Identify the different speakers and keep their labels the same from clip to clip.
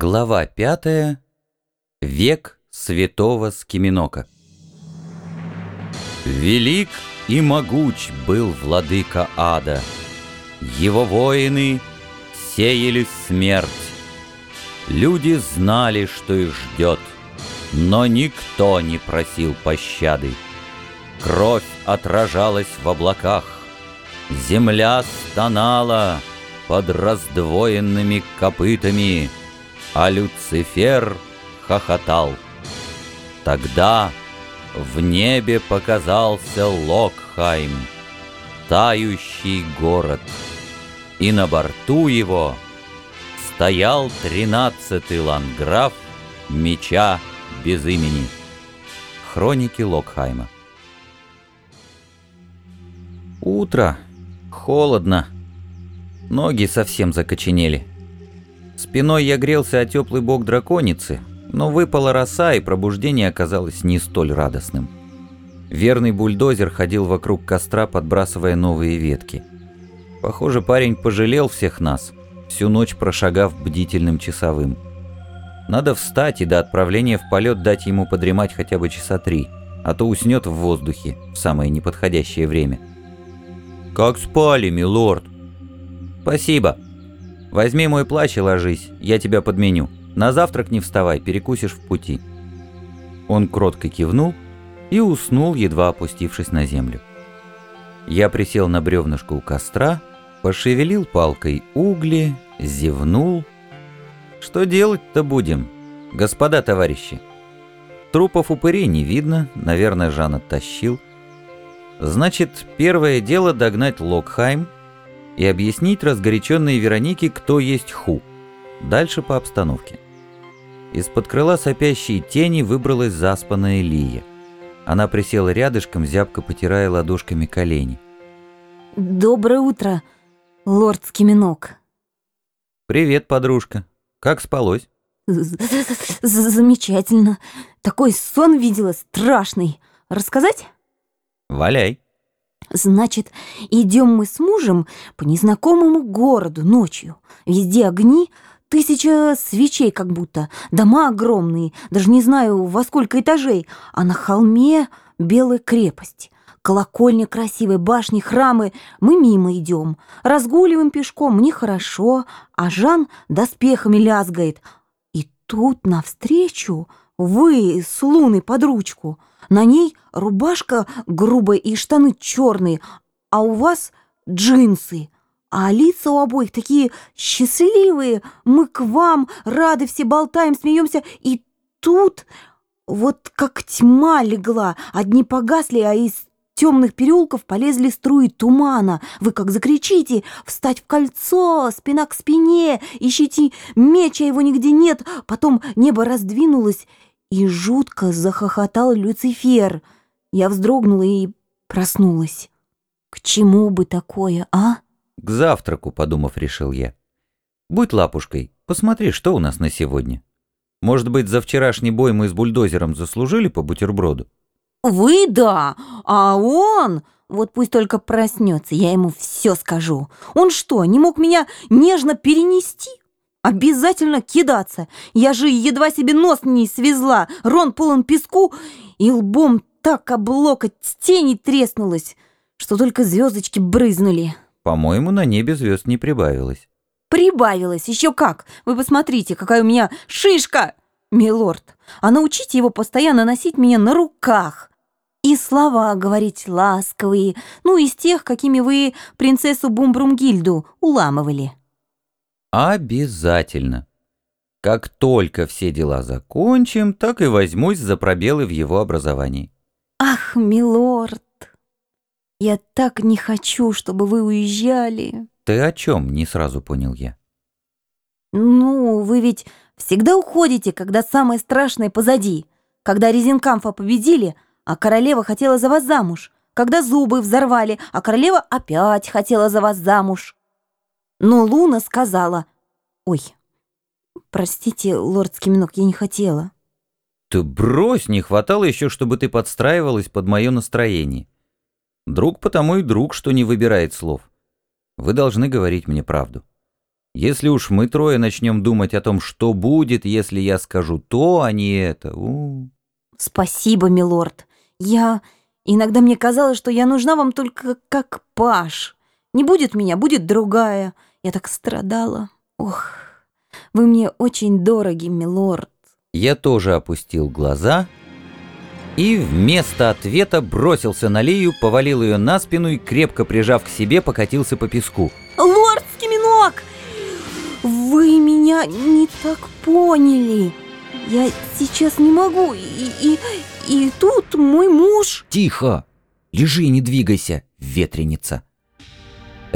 Speaker 1: Глава пятая. Век святого Скиминока. Велик и могуч был владыка ада. Его воины сеяли смерть. Люди знали, что их ждет, но никто не просил пощады. Кровь отражалась в облаках, земля стонала под раздвоенными копытами, а Люцифер хохотал. Тогда в небе показался Локхайм, тающий город, и на борту его стоял тринадцатый ландграф меча без имени. Хроники Локхайма. Утро. Холодно. Ноги совсем закоченели. Спиной я грелся о теплый бок драконицы, но выпала роса, и пробуждение оказалось не столь радостным. Верный бульдозер ходил вокруг костра, подбрасывая новые ветки. Похоже, парень пожалел всех нас, всю ночь прошагав бдительным часовым. Надо встать и до отправления в полет дать ему подремать хотя бы часа три, а то уснет в воздухе в самое неподходящее время. «Как спали, милорд?» «Спасибо», Возьми мой плащ и ложись, я тебя подменю. На завтрак не вставай, перекусишь в пути». Он кротко кивнул и уснул, едва опустившись на землю. Я присел на бревнышко у костра, пошевелил палкой угли, зевнул. «Что делать-то будем, господа товарищи?» Трупов упырей не видно, наверное, Жан оттащил. Значит, первое дело догнать Локхайм — и объяснить разгоряченной Веронике, кто есть Ху. Дальше по обстановке. Из-под крыла сопящей тени выбралась заспанная Лия. Она присела рядышком, зябко потирая ладошками колени.
Speaker 2: «Доброе утро, лорд Скиминок».
Speaker 1: «Привет, подружка. Как спалось?»
Speaker 2: «Замечательно. Такой сон видела страшный. Рассказать?»
Speaker 1: «Валяй».
Speaker 2: Значит, идем мы с мужем по незнакомому городу ночью. Везде огни, тысяча свечей как будто, дома огромные, даже не знаю во сколько этажей, а на холме белая крепость. Колокольня красивая, башни, храмы. Мы мимо идем. Разгуливаем пешком, мне хорошо, а Жан доспехами лязгает. И тут навстречу вы с Луной под ручку. На ней рубашка грубая и штаны черные, а у вас джинсы. А лица у обоих такие счастливые. Мы к вам рады, все болтаем, смеемся. И тут вот как тьма легла. Одни погасли, а из темных переулков полезли струи тумана. Вы как закричите «Встать в кольцо! Спина к спине! Ищите меча, его нигде нет!» Потом небо раздвинулось, и жутко захохотал Люцифер. Я вздрогнула и проснулась. К чему бы такое, а?
Speaker 1: К завтраку, подумав, решил я. Будь лапушкой, посмотри, что у нас на сегодня. Может быть, за вчерашний бой мы с бульдозером заслужили по бутерброду?
Speaker 2: Вы да, а он... Вот пусть только проснется, я ему все скажу. Он что, не мог меня нежно перенести? Обязательно кидаться. Я же едва себе нос не свезла. Рон полон песку, и лбом так об локоть тени треснулась, что только звездочки брызнули.
Speaker 1: По-моему, на небе звезд не прибавилось.
Speaker 2: Прибавилось, еще как. Вы посмотрите, какая у меня шишка, милорд. А научите его постоянно носить меня на руках. И слова говорить ласковые, ну, из тех, какими вы принцессу Бумбрумгильду уламывали.
Speaker 1: Обязательно. Как только все дела закончим, так и возьмусь за пробелы в его образовании.
Speaker 2: Ах, милорд, я так не хочу, чтобы вы уезжали.
Speaker 1: Ты о чем? Не сразу понял я.
Speaker 2: Ну, вы ведь всегда уходите, когда самое страшное позади. Когда Резинкамфа победили, а королева хотела за вас замуж. Когда зубы взорвали, а королева опять хотела за вас замуж. Но Луна сказала... Ой, простите, лорд Скиминок, я не хотела.
Speaker 1: Ты брось, не хватало еще, чтобы ты подстраивалась под мое настроение. Друг потому и друг, что не выбирает слов. Вы должны говорить мне правду. Если уж мы трое начнем думать о том, что будет, если я скажу то, а не это. У, -у.
Speaker 2: Спасибо, милорд. Я... Иногда мне казалось, что я нужна вам только как паш. Не будет меня, будет другая. Я так страдала. Ох, вы мне очень дороги, милорд.
Speaker 1: Я тоже опустил глаза и вместо ответа бросился на Лию, повалил ее на спину и, крепко прижав к себе, покатился по песку.
Speaker 2: «Лорд Скиминок! Вы меня не так поняли. Я сейчас не могу, и, и, и тут мой муж...»
Speaker 1: «Тихо! Лежи и не двигайся, ветреница!»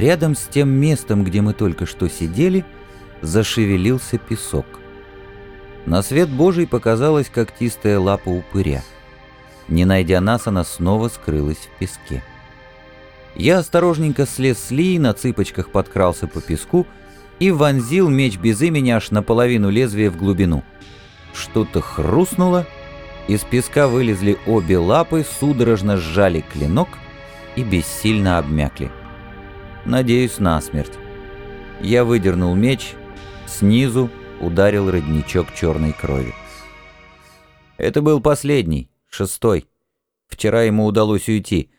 Speaker 1: Рядом с тем местом, где мы только что сидели, зашевелился песок. На свет Божий показалась когтистая лапа упыря. Не найдя нас, она снова скрылась в песке. Я осторожненько слез с Ли, на цыпочках подкрался по песку и вонзил меч без имени аж наполовину лезвия в глубину. Что-то хрустнуло, из песка вылезли обе лапы, судорожно сжали клинок и бессильно обмякли. Надеюсь, насмерть. Я выдернул меч, снизу ударил родничок черной крови. Это был последний, шестой. Вчера ему удалось уйти.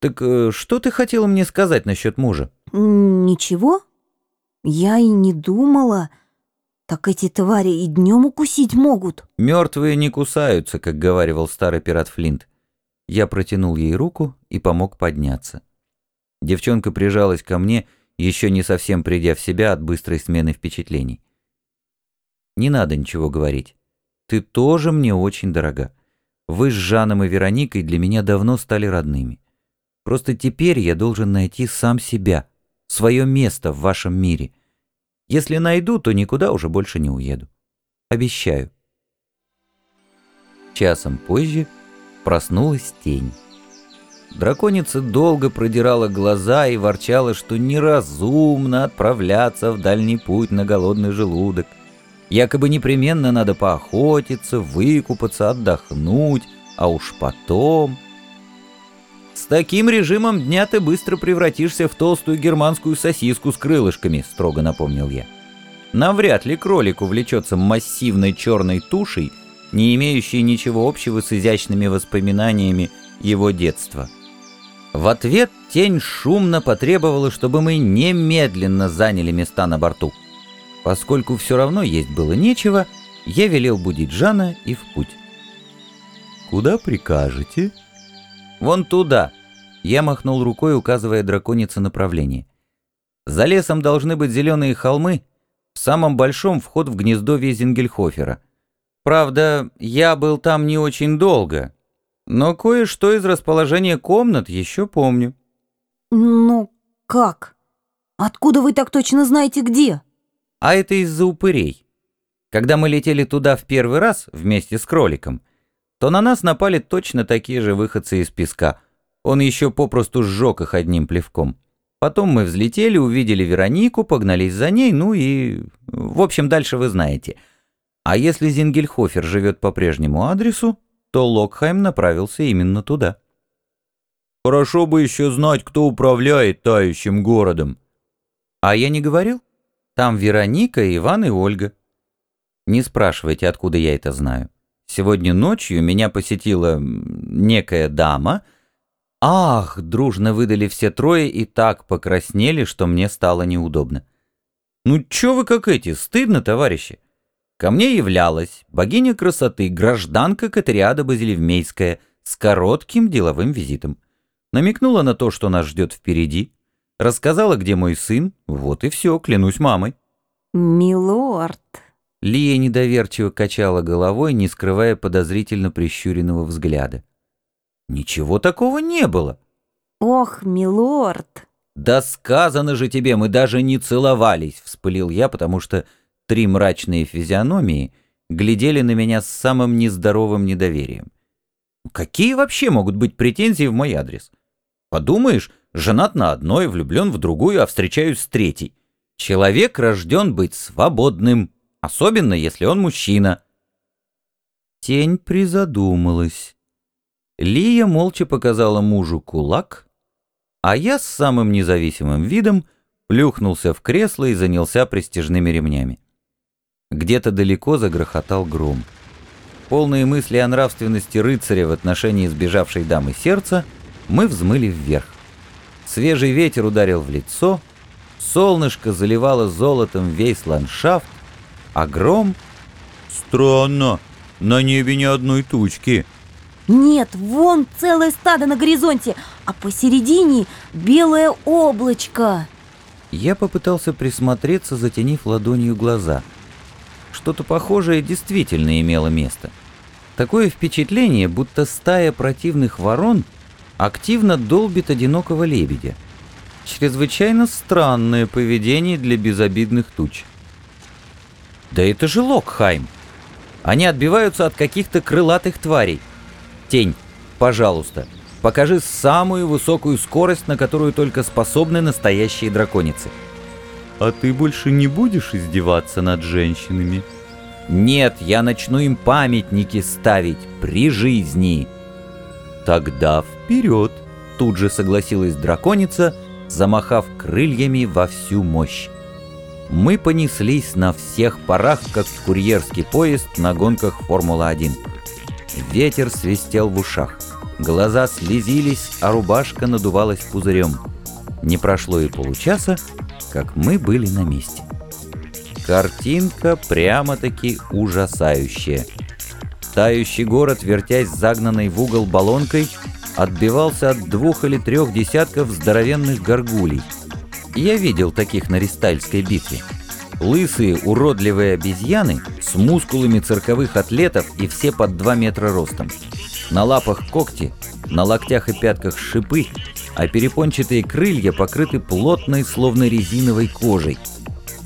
Speaker 1: Так э, что ты хотела мне сказать насчет мужа?
Speaker 2: Ничего. Я и не думала. Так эти твари и днем укусить могут.
Speaker 1: Мертвые не кусаются, как говаривал старый пират Флинт. Я протянул ей руку и помог подняться. Девчонка прижалась ко мне, еще не совсем придя в себя от быстрой смены впечатлений. Не надо ничего говорить. Ты тоже мне очень дорога. Вы с Жаном и Вероникой для меня давно стали родными. Просто теперь я должен найти сам себя, свое место в вашем мире. Если найду, то никуда уже больше не уеду. Обещаю. Часом позже проснулась тень. Драконица долго продирала глаза и ворчала, что неразумно отправляться в дальний путь на голодный желудок. Якобы непременно надо поохотиться, выкупаться, отдохнуть, а уж потом... «С таким режимом дня ты быстро превратишься в толстую германскую сосиску с крылышками», — строго напомнил я. Навряд ли кролик увлечется массивной черной тушей, не имеющей ничего общего с изящными воспоминаниями его детства. В ответ тень шумно потребовала, чтобы мы немедленно заняли места на борту. Поскольку все равно есть было нечего, я велел будить Жана и в путь. «Куда прикажете?» «Вон туда!» Я махнул рукой, указывая драконице направление. «За лесом должны быть зеленые холмы, в самом большом вход в гнездо Везенгельхофера. Правда, я был там не очень долго, но кое-что из расположения комнат еще помню».
Speaker 2: «Ну, как? Откуда вы так точно знаете, где?»
Speaker 1: «А это из-за упырей. Когда мы летели туда в первый раз вместе с кроликом, то на нас напали точно такие же выходцы из песка. Он еще попросту сжег их одним плевком. Потом мы взлетели, увидели Веронику, погнались за ней, ну и... В общем, дальше вы знаете. А если Зингельхофер живет по прежнему адресу, то Локхайм направился именно туда. «Хорошо бы еще знать, кто управляет тающим городом». «А я не говорил? Там Вероника, Иван и Ольга». Не спрашивайте, откуда я это знаю. Сегодня ночью меня посетила некая дама. Ах, дружно выдали все трое и так покраснели, что мне стало неудобно. Ну чё вы как эти, стыдно, товарищи? Ко мне являлась богиня красоты, гражданка Катериада Базилевмейская с коротким деловым визитом. Намекнула на то, что нас ждет впереди, рассказала, где мой сын, вот и все, клянусь мамой.
Speaker 2: «Милорд»,
Speaker 1: Лия недоверчиво качала головой, не скрывая подозрительно прищуренного взгляда. «Ничего такого не было!»
Speaker 2: «Ох, милорд!»
Speaker 1: «Да сказано же тебе, мы даже не целовались!» — вспылил я, потому что три мрачные физиономии глядели на меня с самым нездоровым недоверием. «Какие вообще могут быть претензии в мой адрес? Подумаешь, женат на одной, влюблен в другую, а встречаюсь с третьей. Человек рожден быть свободным, особенно если он мужчина. Тень призадумалась. Лия молча показала мужу кулак, а я с самым независимым видом плюхнулся в кресло и занялся пристежными ремнями. Где-то далеко загрохотал гром. Полные мысли о нравственности рыцаря в отношении сбежавшей дамы сердца, мы взмыли вверх. Свежий ветер ударил в лицо, солнышко заливало золотом весь ландшафт, а гром... Странно, на небе ни одной тучки.
Speaker 2: Нет, вон целое стадо на горизонте, а посередине белое облачко.
Speaker 1: Я попытался присмотреться, затенив ладонью глаза. Что-то похожее действительно имело место. Такое впечатление, будто стая противных ворон активно долбит одинокого лебедя. Чрезвычайно странное поведение для безобидных туч. Да это же Локхайм. Они отбиваются от каких-то крылатых тварей. Тень, пожалуйста, покажи самую высокую скорость, на которую только способны настоящие драконицы. А ты больше не будешь издеваться над женщинами? Нет, я начну им памятники ставить при жизни. Тогда вперед, тут же согласилась драконица, замахав крыльями во всю мощь. Мы понеслись на всех парах, как курьерский поезд на гонках Формула-1. Ветер свистел в ушах. Глаза слезились, а рубашка надувалась пузырем. Не прошло и получаса, как мы были на месте. Картинка прямо-таки ужасающая. Тающий город, вертясь загнанной в угол баллонкой, отбивался от двух или трех десятков здоровенных горгулей. Я видел таких на Ристальской битве. Лысые, уродливые обезьяны с мускулами цирковых атлетов и все под 2 метра ростом. На лапах когти, на локтях и пятках шипы, а перепончатые крылья покрыты плотной, словно резиновой кожей.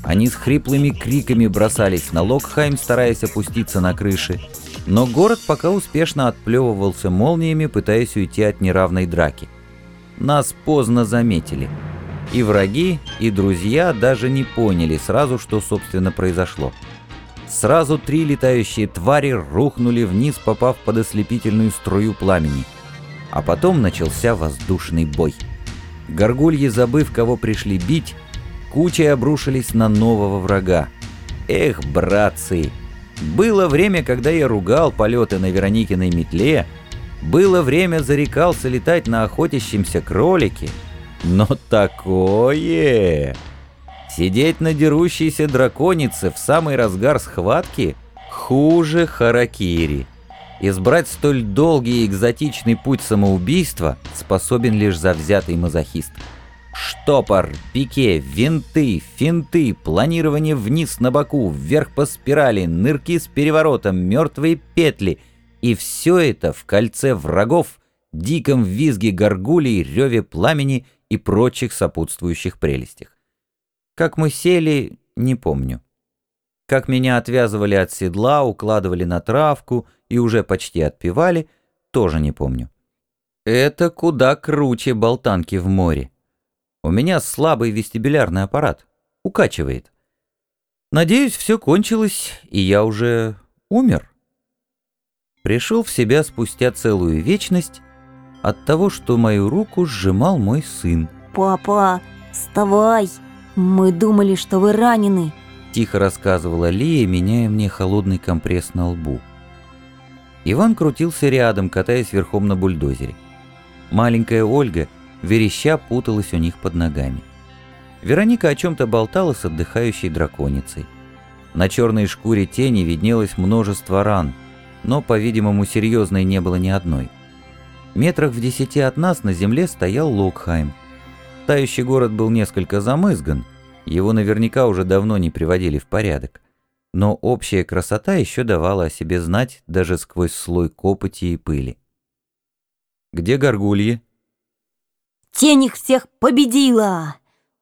Speaker 1: Они с хриплыми криками бросались на Локхайм, стараясь опуститься на крыши, но город пока успешно отплевывался молниями, пытаясь уйти от неравной драки. Нас поздно заметили. И враги, и друзья даже не поняли сразу, что, собственно, произошло. Сразу три летающие твари рухнули вниз, попав под ослепительную струю пламени. А потом начался воздушный бой. Горгульи, забыв, кого пришли бить, кучей обрушились на нового врага. Эх, братцы! Было время, когда я ругал полеты на Вероникиной метле, было время зарекался летать на охотящемся кролике — но такое... Сидеть на дерущейся драконице в самый разгар схватки хуже харакири. Избрать столь долгий и экзотичный путь самоубийства способен лишь завзятый мазохист. Штопор, пике, винты, финты, планирование вниз на боку, вверх по спирали, нырки с переворотом, мертвые петли. И все это в кольце врагов, диком визге горгулей, реве пламени и прочих сопутствующих прелестях. Как мы сели, не помню. Как меня отвязывали от седла, укладывали на травку и уже почти отпевали, тоже не помню. Это куда круче болтанки в море. У меня слабый вестибулярный аппарат. Укачивает. Надеюсь, все кончилось, и я уже умер. Пришел в себя спустя целую вечность от того, что мою руку сжимал мой сын.
Speaker 2: «Папа, вставай! Мы думали, что вы ранены!»
Speaker 1: Тихо рассказывала Лия, меняя мне холодный компресс на лбу. Иван крутился рядом, катаясь верхом на бульдозере. Маленькая Ольга, вереща, путалась у них под ногами. Вероника о чем-то болтала с отдыхающей драконицей. На черной шкуре тени виднелось множество ран, но, по-видимому, серьезной не было ни одной. Метрах в десяти от нас на земле стоял Локхайм. Тающий город был несколько замызган, его наверняка уже давно не приводили в порядок. Но общая красота еще давала о себе знать даже сквозь слой копоти и пыли. «Где горгульи?»
Speaker 2: «Тень их всех победила!»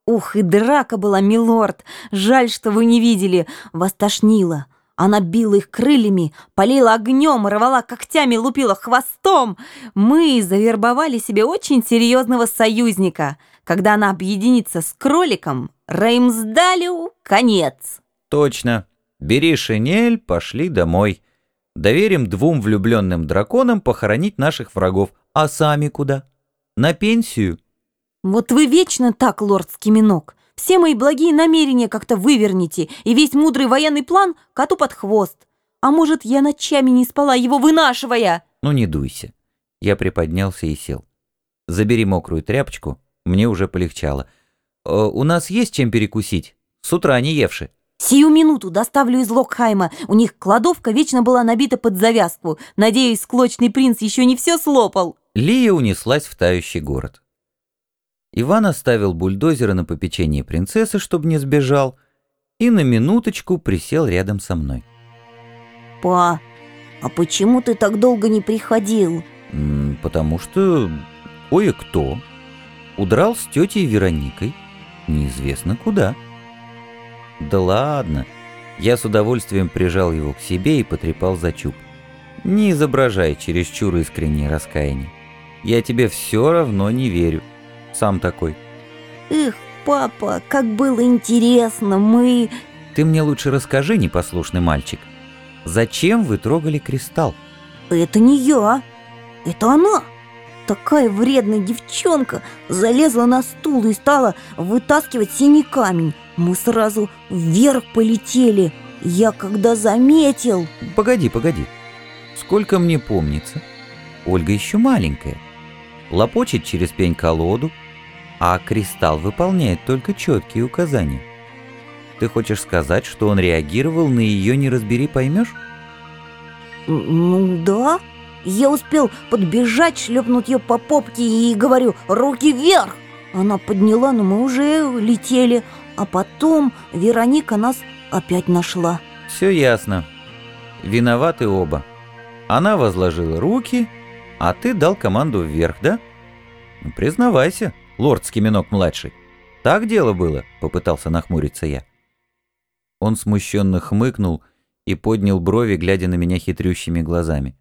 Speaker 2: «Ух, и драка была, милорд! Жаль, что вы не видели, вас тошнило!» Она била их крыльями, полила огнем, рвала когтями, лупила хвостом. Мы завербовали себе очень серьезного союзника. Когда она объединится с кроликом, Реймсдалю конец.
Speaker 1: Точно. Бери шинель, пошли домой. Доверим двум влюбленным драконам похоронить наших врагов. А сами куда? На пенсию?
Speaker 2: Вот вы вечно так, лорд Скиминок. Все мои благие намерения как-то выверните, и весь мудрый военный план коту под хвост. А может, я ночами не спала, его вынашивая?»
Speaker 1: Ну не дуйся. Я приподнялся и сел. Забери мокрую тряпочку, мне уже полегчало. Э, у нас есть чем перекусить? С утра не евши.
Speaker 2: Сию минуту доставлю из Локхайма. У них кладовка вечно была набита под завязку. Надеюсь, склочный принц еще не все слопал.
Speaker 1: Лия унеслась в тающий город. Иван оставил бульдозера на попечение принцессы, чтобы не сбежал, и на минуточку присел рядом со мной.
Speaker 2: Па, а почему ты так долго не приходил?
Speaker 1: Потому что кое-кто удрал с тетей Вероникой неизвестно куда. Да ладно. Я с удовольствием прижал его к себе и потрепал за чуб. Не изображай чересчур искреннее раскаяние. Я тебе все равно не верю. Сам такой.
Speaker 2: Эх, папа, как было интересно, мы...
Speaker 1: Ты мне лучше расскажи, непослушный мальчик. Зачем вы трогали кристалл?
Speaker 2: Это не я, это она. Такая вредная девчонка залезла на стул и стала вытаскивать синий камень. Мы сразу вверх полетели. Я когда заметил...
Speaker 1: Погоди, погоди. Сколько мне помнится, Ольга еще маленькая. Лопочет через пень колоду, а кристалл выполняет только четкие указания. Ты хочешь сказать, что он реагировал на ее «не разбери, поймешь»?
Speaker 2: Ну да, я успел подбежать, шлепнуть ее по попке и говорю «руки вверх!». Она подняла, но мы уже летели, а потом Вероника нас опять нашла.
Speaker 1: Все ясно. Виноваты оба. Она возложила руки, а ты дал команду вверх, да? Ну, признавайся, лорд Скиминок-младший. Так дело было, попытался нахмуриться я. Он смущенно хмыкнул и поднял брови, глядя на меня хитрющими глазами.